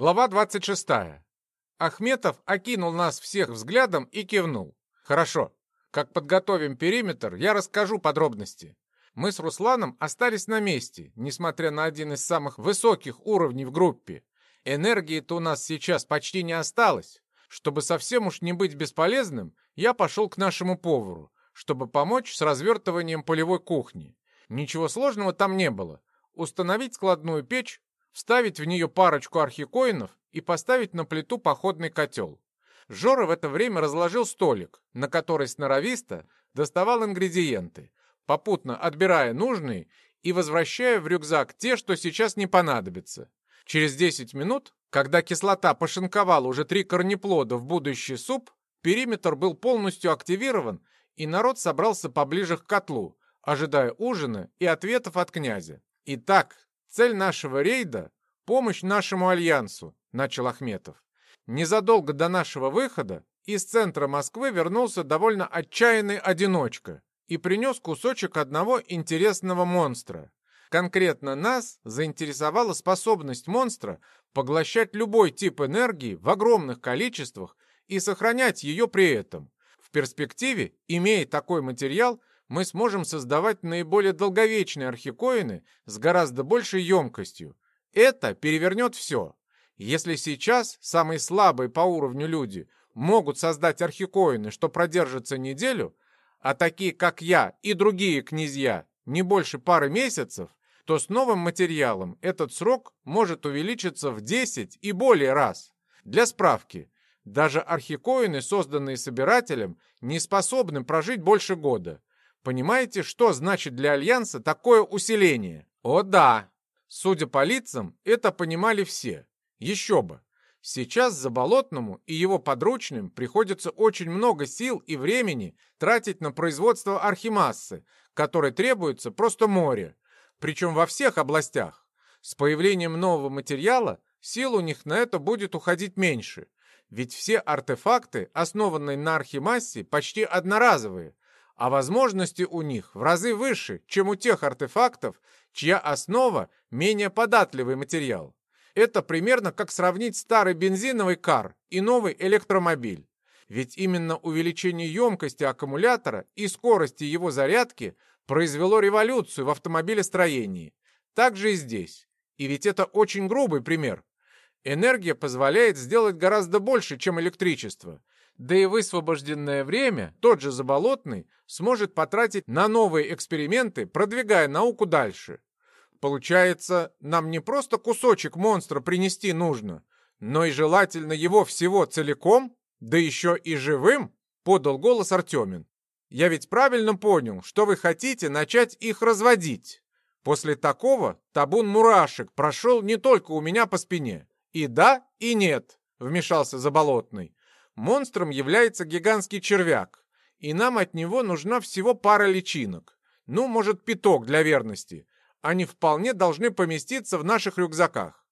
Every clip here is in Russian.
Глава 26. Ахметов окинул нас всех взглядом и кивнул. Хорошо. Как подготовим периметр, я расскажу подробности. Мы с Русланом остались на месте, несмотря на один из самых высоких уровней в группе. Энергии-то у нас сейчас почти не осталось. Чтобы совсем уж не быть бесполезным, я пошел к нашему повару, чтобы помочь с развертыванием полевой кухни. Ничего сложного там не было. Установить складную печь, вставить в нее парочку архикоинов и поставить на плиту походный котел. Жора в это время разложил столик, на который сноровисто доставал ингредиенты, попутно отбирая нужные и возвращая в рюкзак те, что сейчас не понадобятся. Через 10 минут, когда кислота пошинковала уже три корнеплода в будущий суп, периметр был полностью активирован, и народ собрался поближе к котлу, ожидая ужина и ответов от князя. Итак, Цель нашего рейда — помощь нашему альянсу, начал Ахметов. Незадолго до нашего выхода из центра Москвы вернулся довольно отчаянный одиночка и принес кусочек одного интересного монстра. Конкретно нас заинтересовала способность монстра поглощать любой тип энергии в огромных количествах и сохранять ее при этом. В перспективе, имея такой материал, мы сможем создавать наиболее долговечные архикоины с гораздо большей емкостью. Это перевернет все. Если сейчас самые слабые по уровню люди могут создать архикоины, что продержатся неделю, а такие, как я и другие князья, не больше пары месяцев, то с новым материалом этот срок может увеличиться в 10 и более раз. Для справки, даже архикоины, созданные собирателем, не способны прожить больше года. Понимаете, что значит для Альянса такое усиление? О да! Судя по лицам, это понимали все. Еще бы. Сейчас Заболотному и его подручным приходится очень много сил и времени тратить на производство архимассы, которой требуется просто море, причем во всех областях. С появлением нового материала сил у них на это будет уходить меньше, ведь все артефакты, основанные на архимассе, почти одноразовые, а возможности у них в разы выше, чем у тех артефактов, чья основа менее податливый материал. Это примерно как сравнить старый бензиновый кар и новый электромобиль. Ведь именно увеличение емкости аккумулятора и скорости его зарядки произвело революцию в автомобилестроении. Так же и здесь. И ведь это очень грубый пример. Энергия позволяет сделать гораздо больше, чем электричество. Да и высвобожденное время тот же Заболотный сможет потратить на новые эксперименты, продвигая науку дальше. Получается, нам не просто кусочек монстра принести нужно, но и желательно его всего целиком, да еще и живым, подал голос Артемин. Я ведь правильно понял, что вы хотите начать их разводить. После такого табун мурашек прошел не только у меня по спине. И да, и нет, вмешался Заболотный. Монстром является гигантский червяк, и нам от него нужна всего пара личинок. Ну, может, пяток для верности. Они вполне должны поместиться в наших рюкзаках.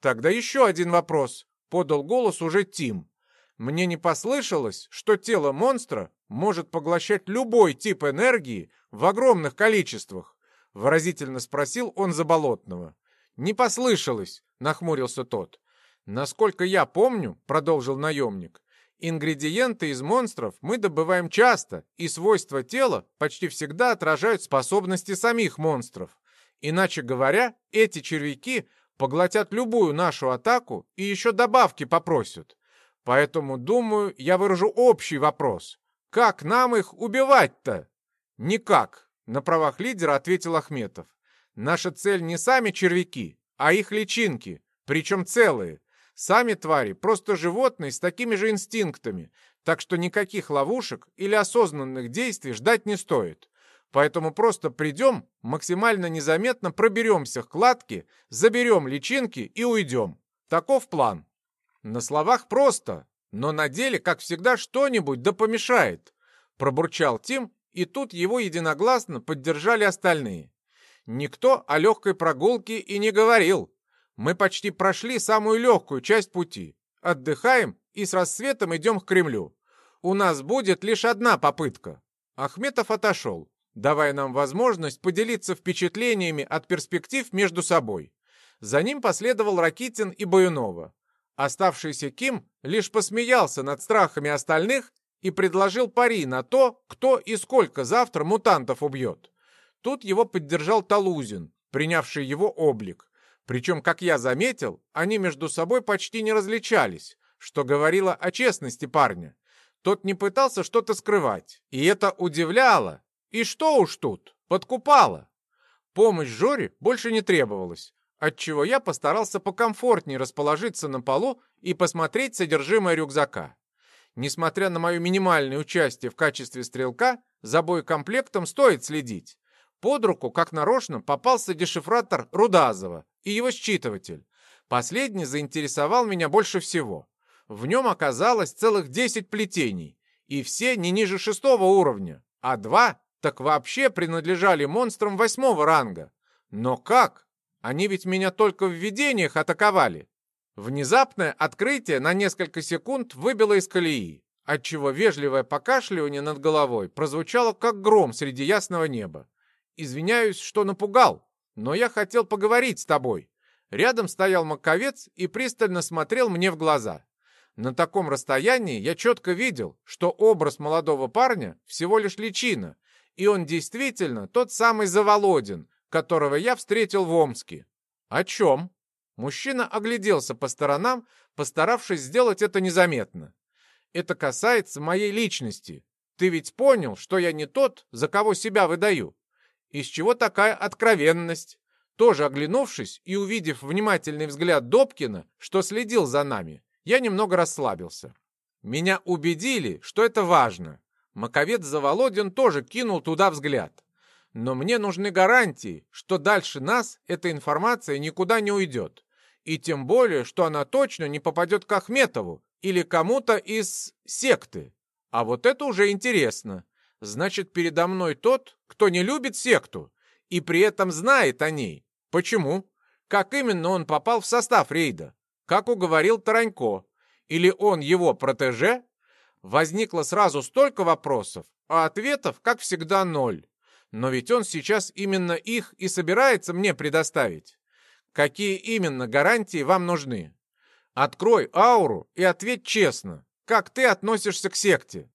Тогда еще один вопрос, подал голос уже Тим. Мне не послышалось, что тело монстра может поглощать любой тип энергии в огромных количествах? Выразительно спросил он Заболотного. Не послышалось, нахмурился тот. Насколько я помню, продолжил наемник, Ингредиенты из монстров мы добываем часто, и свойства тела почти всегда отражают способности самих монстров. Иначе говоря, эти червяки поглотят любую нашу атаку и еще добавки попросят. Поэтому, думаю, я выражу общий вопрос. Как нам их убивать-то? Никак, на правах лидера ответил Ахметов. Наша цель не сами червяки, а их личинки, причем целые. Сами твари просто животные с такими же инстинктами, так что никаких ловушек или осознанных действий ждать не стоит. Поэтому просто придем, максимально незаметно проберемся к кладке, заберем личинки и уйдем. Таков план. На словах просто, но на деле, как всегда, что-нибудь да помешает. Пробурчал Тим, и тут его единогласно поддержали остальные. Никто о легкой прогулке и не говорил. Мы почти прошли самую легкую часть пути. Отдыхаем и с рассветом идем к Кремлю. У нас будет лишь одна попытка. Ахметов отошел, давая нам возможность поделиться впечатлениями от перспектив между собой. За ним последовал Ракитин и Баюнова. Оставшийся Ким лишь посмеялся над страхами остальных и предложил пари на то, кто и сколько завтра мутантов убьет. Тут его поддержал Талузин, принявший его облик. Причем, как я заметил, они между собой почти не различались, что говорило о честности парня. Тот не пытался что-то скрывать, и это удивляло. И что уж тут, подкупало. Помощь Жоре больше не требовалась, отчего я постарался покомфортнее расположиться на полу и посмотреть содержимое рюкзака. Несмотря на мое минимальное участие в качестве стрелка, за боекомплектом стоит следить. Под руку, как нарочно, попался дешифратор Рудазова и его считыватель. Последний заинтересовал меня больше всего. В нем оказалось целых 10 плетений, и все не ниже шестого уровня, а два так вообще принадлежали монстрам восьмого ранга. Но как? Они ведь меня только в видениях атаковали. Внезапное открытие на несколько секунд выбило из колеи, отчего вежливое покашливание над головой прозвучало как гром среди ясного неба. Извиняюсь, что напугал, но я хотел поговорить с тобой. Рядом стоял маковец и пристально смотрел мне в глаза. На таком расстоянии я четко видел, что образ молодого парня всего лишь личина, и он действительно тот самый Заволодин, которого я встретил в Омске. О чем? Мужчина огляделся по сторонам, постаравшись сделать это незаметно. Это касается моей личности. Ты ведь понял, что я не тот, за кого себя выдаю. Из чего такая откровенность? Тоже оглянувшись и увидев внимательный взгляд Добкина, что следил за нами, я немного расслабился. Меня убедили, что это важно. Маковец Заволодин тоже кинул туда взгляд. Но мне нужны гарантии, что дальше нас эта информация никуда не уйдет. И тем более, что она точно не попадет к Ахметову или кому-то из секты. А вот это уже интересно. Значит, передо мной тот, кто не любит секту и при этом знает о ней. Почему? Как именно он попал в состав рейда? Как уговорил Таранько? Или он его протеже? Возникло сразу столько вопросов, а ответов, как всегда, ноль. Но ведь он сейчас именно их и собирается мне предоставить. Какие именно гарантии вам нужны? Открой ауру и ответь честно, как ты относишься к секте.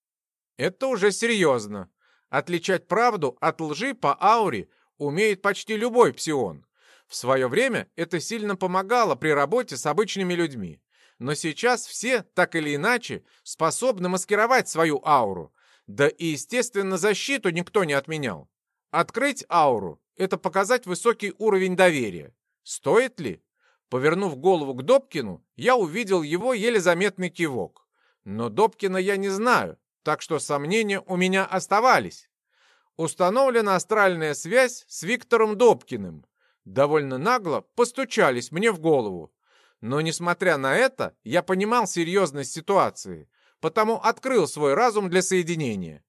Это уже серьезно. Отличать правду от лжи по ауре умеет почти любой псион. В свое время это сильно помогало при работе с обычными людьми. Но сейчас все, так или иначе, способны маскировать свою ауру. Да и, естественно, защиту никто не отменял. Открыть ауру – это показать высокий уровень доверия. Стоит ли? Повернув голову к Добкину, я увидел его еле заметный кивок. Но Добкина я не знаю, так что сомнения у меня оставались. Установлена астральная связь с Виктором Добкиным. Довольно нагло постучались мне в голову. Но, несмотря на это, я понимал серьезность ситуации, потому открыл свой разум для соединения.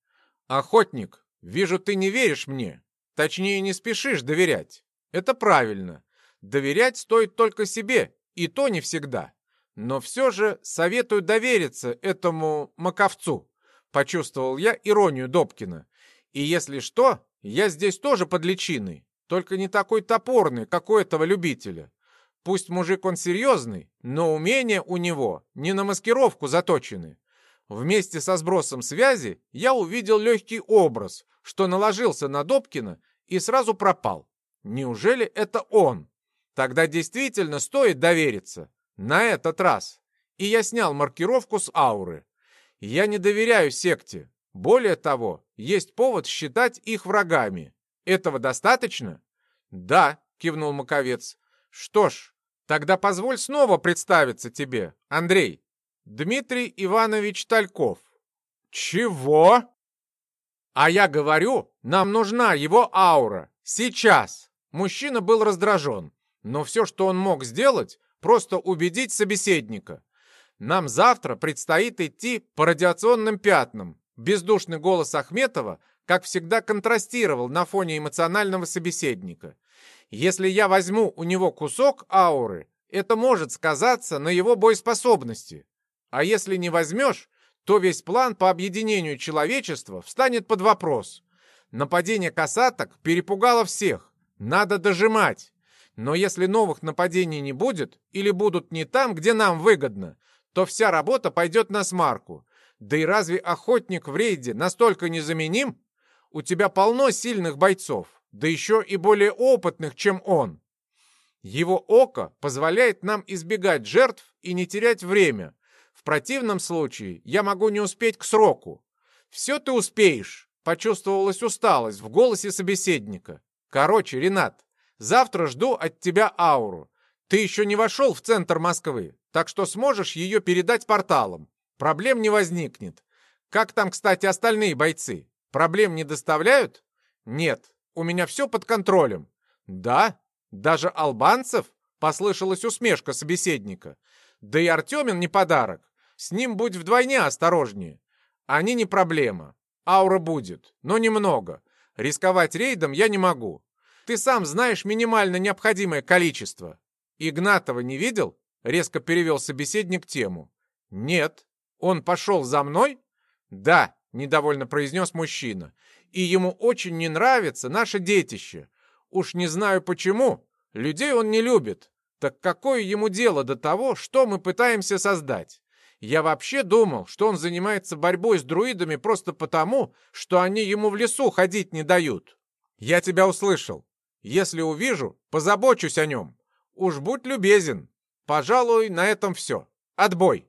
«Охотник, вижу, ты не веришь мне. Точнее, не спешишь доверять. Это правильно. Доверять стоит только себе, и то не всегда. Но все же советую довериться этому маковцу. Почувствовал я иронию Добкина. И если что, я здесь тоже под личиной, только не такой топорный, как у этого любителя. Пусть мужик он серьезный, но умения у него не на маскировку заточены. Вместе со сбросом связи я увидел легкий образ, что наложился на Добкина и сразу пропал. Неужели это он? Тогда действительно стоит довериться. На этот раз. И я снял маркировку с ауры. Я не доверяю секте. Более того, есть повод считать их врагами. Этого достаточно? Да, кивнул Маковец. Что ж, тогда позволь снова представиться тебе, Андрей. Дмитрий Иванович Тальков. Чего? А я говорю, нам нужна его аура. Сейчас. Мужчина был раздражен. Но все, что он мог сделать, просто убедить собеседника. Нам завтра предстоит идти по радиационным пятнам. Бездушный голос Ахметова, как всегда, контрастировал на фоне эмоционального собеседника. Если я возьму у него кусок ауры, это может сказаться на его боеспособности. А если не возьмешь, то весь план по объединению человечества встанет под вопрос. Нападение касаток перепугало всех. Надо дожимать. Но если новых нападений не будет, или будут не там, где нам выгодно, то вся работа пойдет на смарку. Да и разве охотник в рейде настолько незаменим? У тебя полно сильных бойцов, да еще и более опытных, чем он. Его око позволяет нам избегать жертв и не терять время. В противном случае я могу не успеть к сроку. Все ты успеешь. Почувствовалась усталость в голосе собеседника. Короче, Ренат, завтра жду от тебя ауру. Ты еще не вошел в центр Москвы, так что сможешь ее передать порталом. Проблем не возникнет. Как там, кстати, остальные бойцы? Проблем не доставляют? Нет, у меня все под контролем. Да? Даже албанцев? Послышалась усмешка собеседника. Да и Артемин не подарок. С ним будь вдвойне осторожнее. Они не проблема. Аура будет, но немного. Рисковать рейдом я не могу. Ты сам знаешь минимально необходимое количество. Игнатова не видел? Резко перевел собеседник тему. Нет. Он пошел за мной? Да недовольно произнес мужчина. И ему очень не нравится наше детище. Уж не знаю почему. Людей он не любит. Так какое ему дело до того, что мы пытаемся создать? Я вообще думал, что он занимается борьбой с друидами просто потому, что они ему в лесу ходить не дают. Я тебя услышал. Если увижу, позабочусь о нем. Уж будь любезен. Пожалуй, на этом все. Отбой.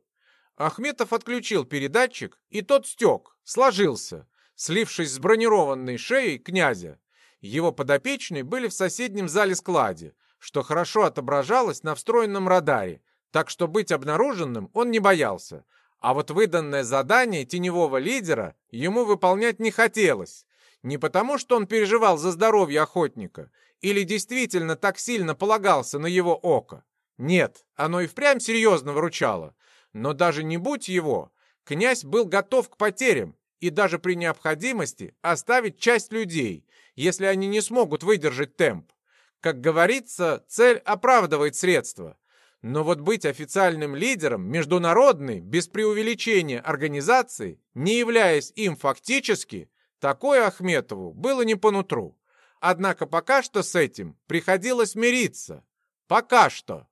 Ахметов отключил передатчик, и тот стек, сложился, слившись с бронированной шеей князя. Его подопечные были в соседнем зале-складе, что хорошо отображалось на встроенном радаре, так что быть обнаруженным он не боялся. А вот выданное задание теневого лидера ему выполнять не хотелось. Не потому, что он переживал за здоровье охотника или действительно так сильно полагался на его око. Нет, оно и впрямь серьезно выручало. Но даже не будь его, князь был готов к потерям и даже при необходимости оставить часть людей, если они не смогут выдержать темп. Как говорится, цель оправдывает средства. Но вот быть официальным лидером международной, без преувеличения организации, не являясь им фактически, такое Ахметову было не по нутру. Однако пока что с этим приходилось мириться. Пока что.